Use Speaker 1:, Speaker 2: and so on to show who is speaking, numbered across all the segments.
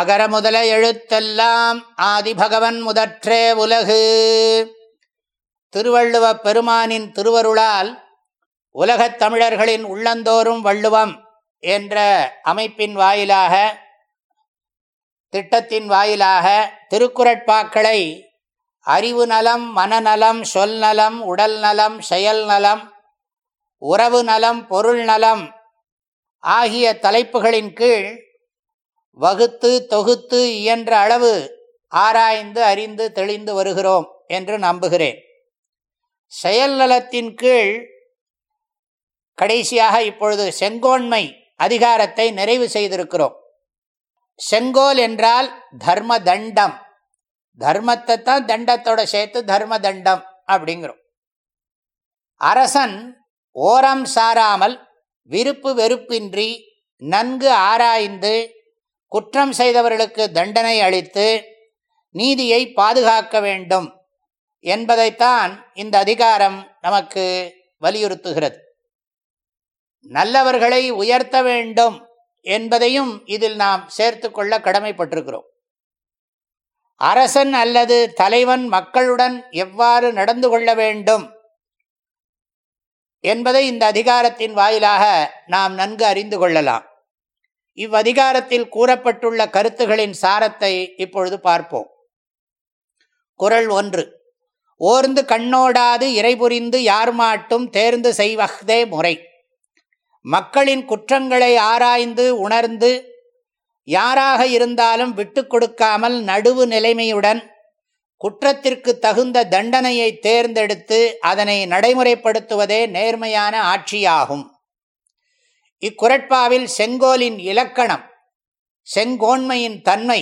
Speaker 1: அகர முதல எழுத்தெல்லாம் ஆதிபகவன் முதற்றே உலகு திருவள்ளுவப் பெருமானின் திருவருளால் உலகத் தமிழர்களின் உள்ளந்தோறும் வள்ளுவம் என்ற அமைப்பின் வாயிலாக திட்டத்தின் வாயிலாக திருக்குறட்பாக்களை அறிவு நலம் மனநலம் சொல் நலம் உடல் நலம் செயல் நலம் உறவு நலம் பொருள் நலம் ஆகிய தலைப்புகளின் கீழ் வகுத்து தொகுத்து இயன்ற அளவு ஆராய்ந்து அறிந்து தெளிந்து வருகிறோம் என்று நம்புகிறேன் செயல் நலத்தின் கீழ் கடைசியாக இப்பொழுது செங்கோன்மை அதிகாரத்தை நிறைவு செய்திருக்கிறோம் செங்கோல் என்றால் தர்ம தண்டம் தர்மத்தை தான் தண்டத்தோட சேர்த்து தர்ம தண்டம் அப்படிங்கிறோம் அரசன் ஓரம் சாராமல் விருப்பு வெறுப்பின்றி நன்கு ஆராய்ந்து குற்றம் செய்தவர்களுக்கு தண்டனை அளித்து நீதியை பாதுகாக்க வேண்டும் என்பதைத்தான் இந்த அதிகாரம் நமக்கு வலியுறுத்துகிறது நல்லவர்களை உயர்த்த வேண்டும் என்பதையும் இதில் நாம் சேர்த்து கொள்ள கடமைப்பட்டிருக்கிறோம் அரசன் அல்லது தலைவன் மக்களுடன் எவ்வாறு நடந்து கொள்ள வேண்டும் என்பதை இந்த அதிகாரத்தின் வாயிலாக நாம் நன்கு அறிந்து கொள்ளலாம் இவ்வதிகாரத்தில் கூறப்பட்டுள்ள கருத்துகளின் சாரத்தை இப்பொழுது பார்ப்போம் குரல் ஒன்று ஓர்ந்து கண்ணோடாது இறைபுரிந்து யார் மாட்டும் தேர்ந்து செய்வஹ்தே முறை மக்களின் குற்றங்களை ஆராய்ந்து உணர்ந்து யாராக இருந்தாலும் விட்டு கொடுக்காமல் நடுவு நிலைமையுடன் குற்றத்திற்கு தகுந்த தண்டனையை தேர்ந்தெடுத்து அதனை நடைமுறைப்படுத்துவதே நேர்மையான ஆட்சியாகும் இக்குரட்பாவில் செங்கோலின் இலக்கணம் செங்கோன்மையின் தன்மை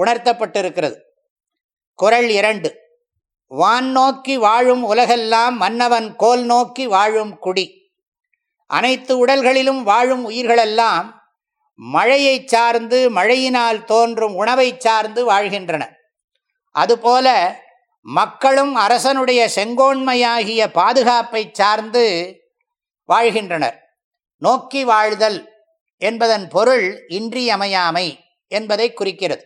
Speaker 1: உணர்த்தப்பட்டிருக்கிறது குரல் இரண்டு வான் நோக்கி வாழும் உலகெல்லாம் மன்னவன் கோல் நோக்கி வாழும் குடி அனைத்து உடல்களிலும் வாழும் உயிர்களெல்லாம் மழையை சார்ந்து மழையினால் தோன்றும் உணவை சார்ந்து வாழ்கின்றன அதுபோல மக்களும் அரசனுடைய செங்கோன்மையாகிய பாதுகாப்பை சார்ந்து வாழ்கின்றனர் நோக்கி வாழ்தல் என்பதன் பொருள் இன்றியமையாமை என்பதை குறிக்கிறது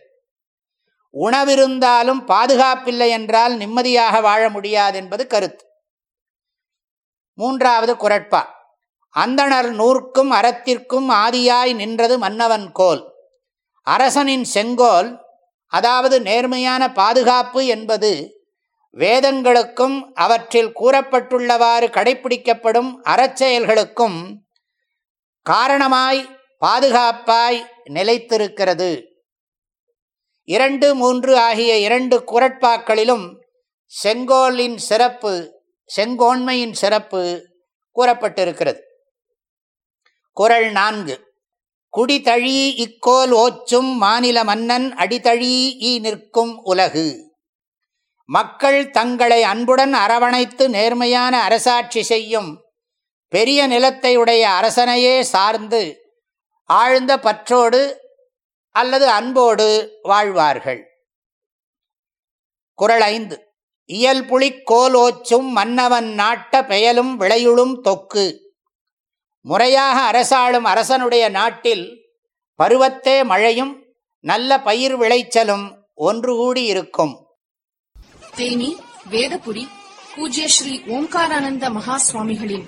Speaker 1: உணவிருந்தாலும் பாதுகாப்பில்லை என்றால் நிம்மதியாக வாழ முடியாது என்பது கருத்து மூன்றாவது குரட்பா அந்தணர் நூற்கும் அறத்திற்கும் ஆதியாய் நின்றது மன்னவன் கோல் அரசனின் செங்கோல் அதாவது நேர்மையான பாதுகாப்பு என்பது வேதங்களுக்கும் அவற்றில் கூறப்பட்டுள்ளவாறு கடைபிடிக்கப்படும் அறச்செயல்களுக்கும் காரணமாய் பாதுகாப்பாய் நிலைத்திருக்கிறது இரண்டு மூன்று ஆகிய இரண்டு குரட்பாக்களிலும் செங்கோலின் சிறப்பு செங்கோன்மையின் சிறப்பு கூறப்பட்டிருக்கிறது குரல் நான்கு குடிதழி இக்கோல் ஓச்சும் மாநில மன்னன் அடிதழி ஈ நிற்கும் உலகு மக்கள் தங்களை அன்புடன் அரவணைத்து நேர்மையான அரசாட்சி செய்யும் பெரிய நிலத்தை உடைய அரசனையே சார்ந்து ஆழ்ந்த பற்றோடு அல்லது அன்போடு வாழ்வார்கள் குரல் ஐந்து இயல் புலி கோலோச்சும் மன்னவன் நாட்ட பெயலும் விளையுளும் தொக்கு முறையாக அரசாளும் அரசனுடைய நாட்டில் பருவத்தே மழையும் நல்ல பயிர் விளைச்சலும் ஒன்று கூடி இருக்கும்
Speaker 2: தேனி வேதபுரி பூஜ்ய ஸ்ரீ ஓம்காரானந்த மகா சுவாமிகளின்